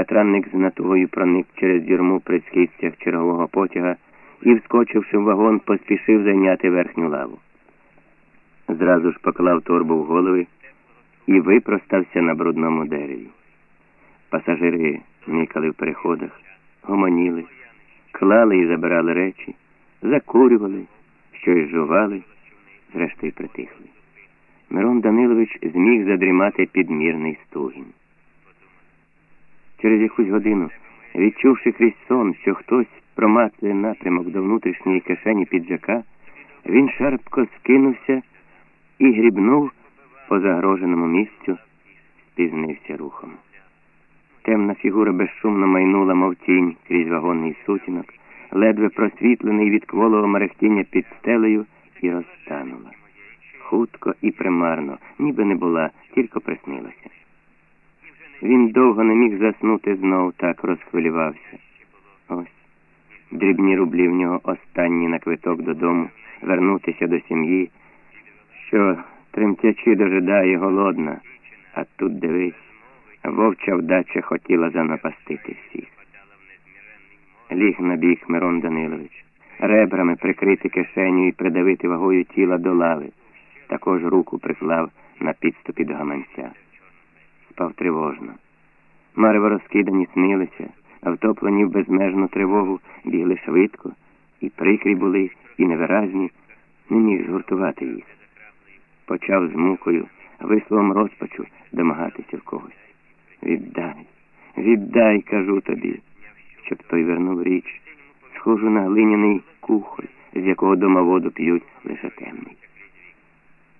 Катранник з натугою проник через дюрму при східцях чергового потяга і, вскочивши в вагон, поспішив зайняти верхню лаву. Зразу ж поклав торбу в голови і випростався на брудному дереві. Пасажири мікали в переходах, гомоніли, клали і забирали речі, закурювали, щось жували, зрештою притихли. Мирон Данилович зміг задрімати підмірний стугін. Через якусь годину, відчувши крізь сон, що хтось промацує напрямок до внутрішньої кишені піджака, він шарпко скинувся і грібнув по загроженому місцю, спізнився рухом. Темна фігура безшумно майнула, мов тінь крізь вагонний сутінок, ледве просвітлений від кволого мерехтіння під стелею, і розтанула. Хутко і примарно, ніби не була, тільки приснилася. Він довго не міг заснути знов, так розхвилювався. Ось дрібні рублі в нього останні на квиток додому, вернутися до сім'ї, що тремтячи дожидає голодна, а тут дивись, вовча вдача хотіла занапастити всіх. Ліг на бік Мирон Данилович, ребрами прикрити кишеню і придавити вагою тіла до лави, також руку приклав на підступі до гаманця. Спав тривожно. Марево розкидані снилися, а втоплені в безмежну тривогу бігли швидко, і прикрі були, і невиразні, не міг згуртувати їх. Почав з мукою, висловом розпачу домагатися в когось. Віддай, віддай, кажу тобі, щоб той вернув річ, схожу на глиняний кухоль, з якого дома воду п'ють лише темний.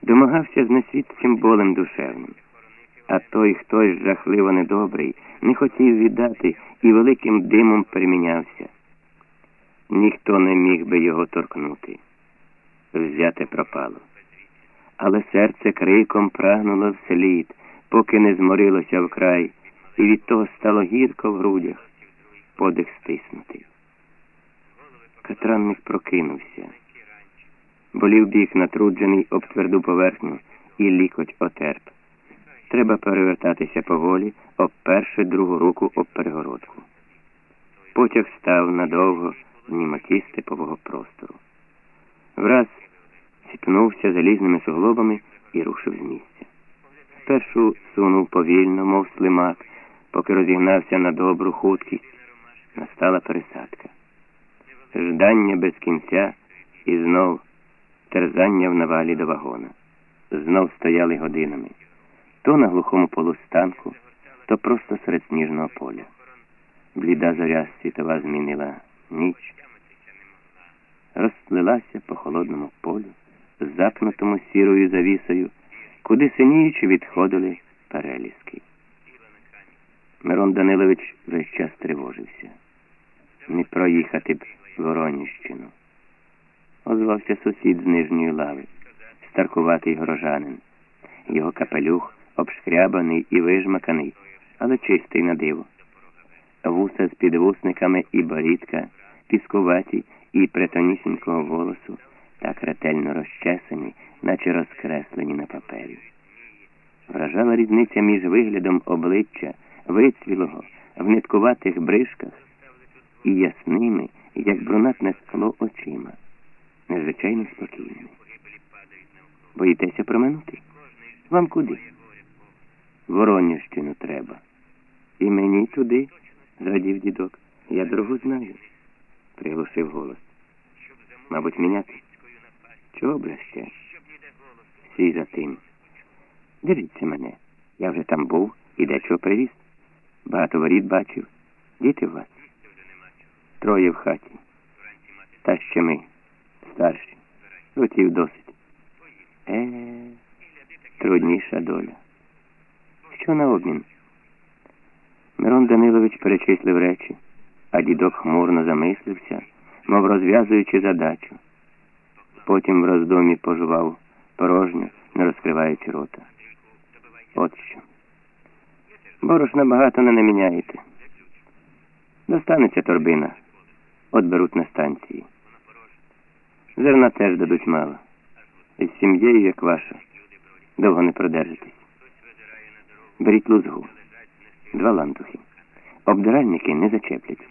Домагався з несвітським болем душевним. А той хтось жахливо недобрий, не хотів віддати і великим димом перемінявся. Ніхто не міг би його торкнути. Взяте пропало. Але серце криком прагнуло вслід, поки не зморилося вкрай, і від того стало гірко в грудях, подих стиснутий. Катранник прокинувся. Болів бік натруджений об тверду поверхню і лікоть отерп. Треба перевертатися поволі, обперши другу руку об перегородку. Потяг став надовго в німоті степового простору. Враз сіпнувся залізними суглобами і рушив з місця. Спершу сунув повільно, мов слимак, поки розігнався на добру хуткість. Настала пересадка. Ждання без кінця і знов терзання в навалі до вагона. Знов стояли годинами то на глухому полустанку, то просто серед сніжного поля. Бліда зоря світова змінила ніч, розплилася по холодному полю, запнутому сірою завісою, куди синіючи відходили переліски. Мирон Данилович весь час тривожився. Не проїхати б Вороніщину. Озвався сусід з нижньої лави, старкуватий горожанин. Його капелюх обшкрябаний і вижмаканий, але чистий на диво. Вуса з підвусниками і борідка, піскуваті і притонісінького волосу, так ретельно розчесані, наче розкреслені на папері. Вражала різниця між виглядом обличчя, вицвілого, в ниткуватих бришках і ясними, як брунатне скло очима, незвичайно спокійними. Боїтеся проминути? Вам куди? Воронівщину треба. І мені туди, зрадів дідок. Я дорогу знаю, приглушив голос. Мабуть, міняти. Чого бреще? Всі за тим. Дивіться мене. Я вже там був і дечого привіз. Багато воріт бачив. Діти у вас? Троє в хаті. Та ще ми, старші. Років досить. Е, трудніша доля. Що на обмін? Мирон Данилович перечислив речі, а дідок хмурно замислився, мов розв'язуючи задачу. Потім в роздумі пожував порожньо, не розкриваючи рота. От що. Борошна багато не наміняєте. Достанеться торбина. От беруть на станції. Зерна теж дадуть мало. Із сім'єю, як ваша, довго не продержитесь. Беріть лузгу, два лантухи. обдиральники не зачеплять.